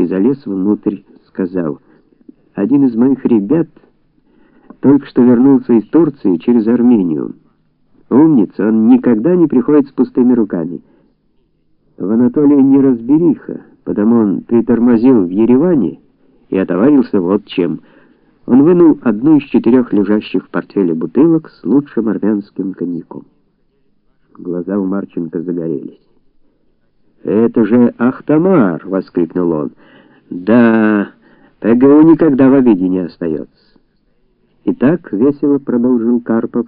и залез внутрь, сказал: "Один из моих ребят только что вернулся из Турции через Армению. Умница, он никогда не приходит с пустыми руками. В Анатолии не разбериха, потому он притормозил в Ереване и отоварился вот чем. Он вынул одну из четырех лежащих в портфеле бутылок с лучшим армянским коньяком. Глаза у Марченко загорелись. «Это же Ахтамар!» — воскликнул он. «Да, ПГУ никогда в обиде не остается». И так весело продолжил Карпов.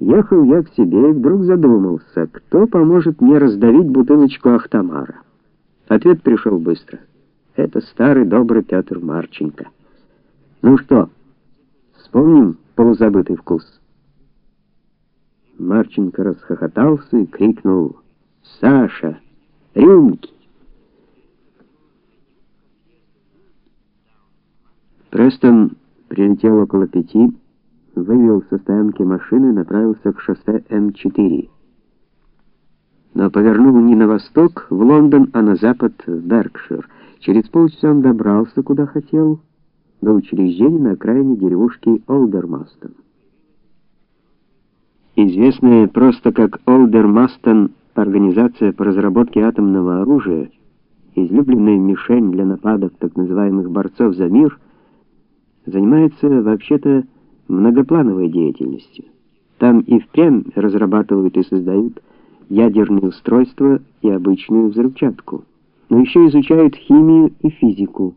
Ехал я к себе и вдруг задумался, кто поможет мне раздавить бутылочку Ахтамара. Ответ пришел быстро. Это старый добрый Петр Марченко. Ну что, вспомним полузабытый вкус? Марченко расхохотался и крикнул «Саша, рюмки!» Престон прилетел около пяти, вывел со стоянки машины и направился к шоссе М4. Но повернул не на восток, в Лондон, а на запад, в Беркшир. Через полчаса он добрался, куда хотел, до учреждения на окраине деревушки Олдермастон. Известная просто как Олдермастон организация по разработке атомного оружия, излюбленная мишень для нападов так называемых борцов за мир, занимается вообще-то многоплановой деятельностью. Там и впрямь разрабатывают и создают ядерные устройства и обычную взрывчатку, но еще изучают химию и физику,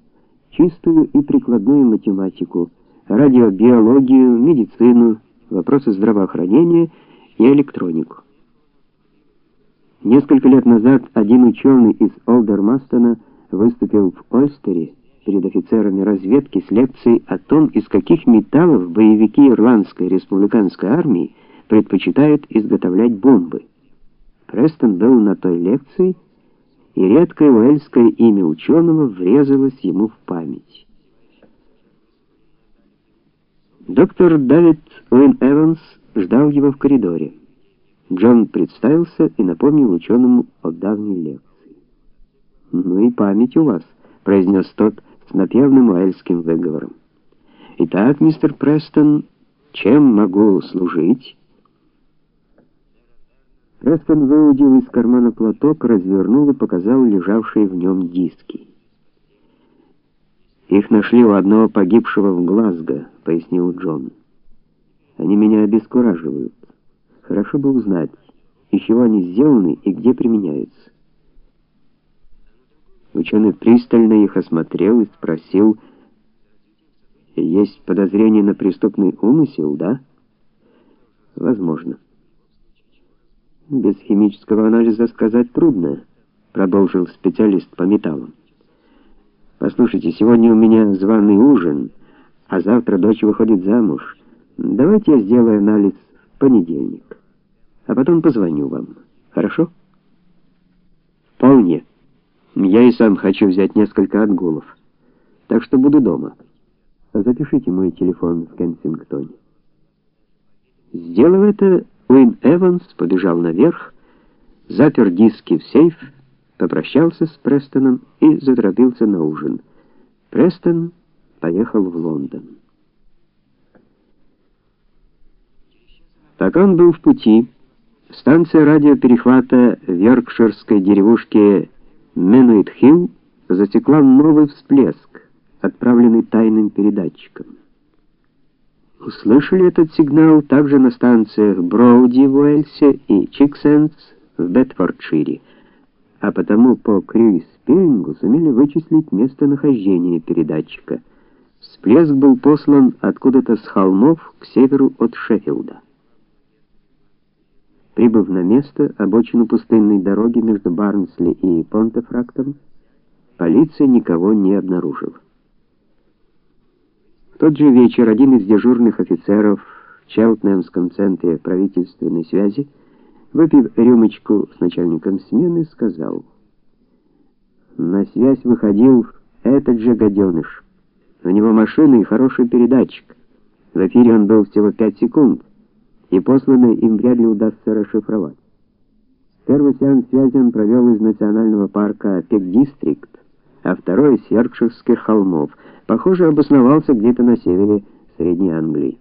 чистую и прикладную математику, радиобиологию, медицину, вопросы здравоохранения и электронику. Несколько лет назад один ученый из Олдермастона выступил в Ойстере перед офицерами разведки с лекцией о том, из каких металлов боевики ирландской республиканской армии предпочитают изготовлять бомбы. Престон был на той лекции, и редкое уэльское имя ученого врезалось ему в память. Доктор Давид Уин Эванс ждал его в коридоре. Джон представился и напомнил ученому о давней лекции. «Ну и память у вас», — произнес тот, с напевным уэльским выговором. «Итак, мистер Престон, чем могу служить?» Престон выудил из кармана платок, развернул и показал лежавшие в нем диски. «Их нашли у одного погибшего в Глазго», — пояснил Джон. «Они меня обескураживают. Хорошо бы узнать, из чего они сделаны и где применяются». Ученый пристально их осмотрел и спросил, «Есть подозрение на преступный умысел, да?» «Возможно». «Без химического анализа сказать трудно», — продолжил специалист по металлам. «Послушайте, сегодня у меня званый ужин, а завтра дочь выходит замуж. Давайте я сделаю анализ в понедельник, а потом позвоню вам. Хорошо?» «Вполне». Я и сам хочу взять несколько отгулов. Так что буду дома. Запишите мой телефон в Кенсингтоне. Сделав это, Уин Эванс побежал наверх, запер диски в сейф, попрощался с Престоном и заторопился на ужин. Престон поехал в Лондон. Пока он был в пути, станция радиоперехвата в йоркширской деревушке Менуит-Хилл засекла новый всплеск, отправленный тайным передатчиком. Услышали этот сигнал также на станциях Броуди в Уэльсе и Чиксенс в Бетфордшире, а потому по крюис-пирингу сумели вычислить местонахождение передатчика. Всплеск был послан откуда-то с холмов к северу от Шеффилда. Прибыв на место, обочину пустынной дороги между Барнсли и Понтефрактом, полиция никого не обнаружила. В тот же вечер один из дежурных офицеров в Челтнемском центре правительственной связи, выпив рюмочку с начальником смены, сказал: "На связь выходил этот же гаденыш. У него машина и хороший передатчик. В эфире он был всего пять секунд и посланное им вряд ли удастся расшифровать. Первый сеанс связи он провел из национального парка Пек-Дистрикт, а второй с Йоркширских холмов. Похоже, обосновался где-то на севере Средней Англии.